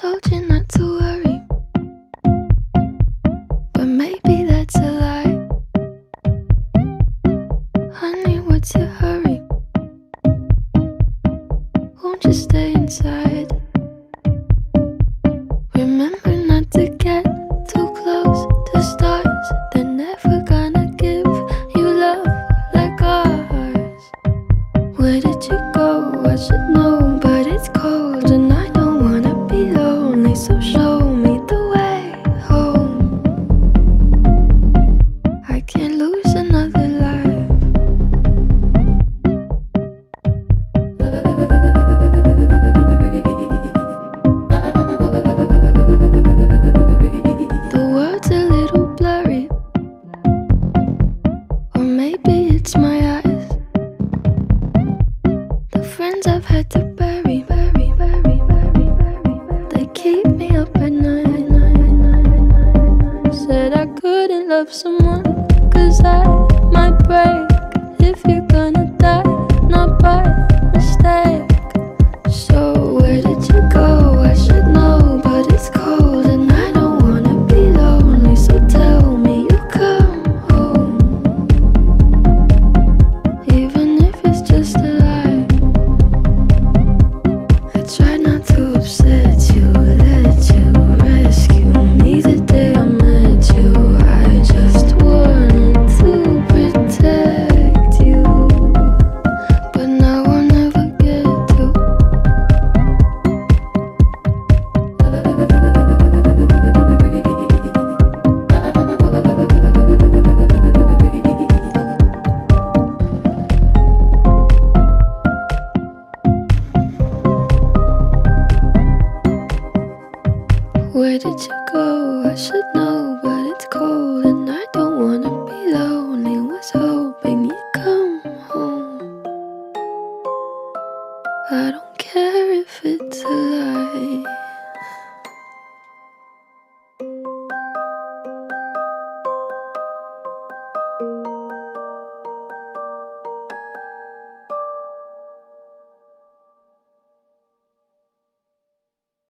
told you not to worry. But maybe that's a lie. Honey, what's your hurry? Won't you stay inside? Maybe it's my eyes. The friends I've had to bury, bury, bury, bury, bury. They keep me up at night. Said I couldn't love someone, cause I might break. If you're gonna Where did you go? I should know, but it's cold and I don't wanna be lonely. Was hoping you'd come home. I don't care if it's a lie.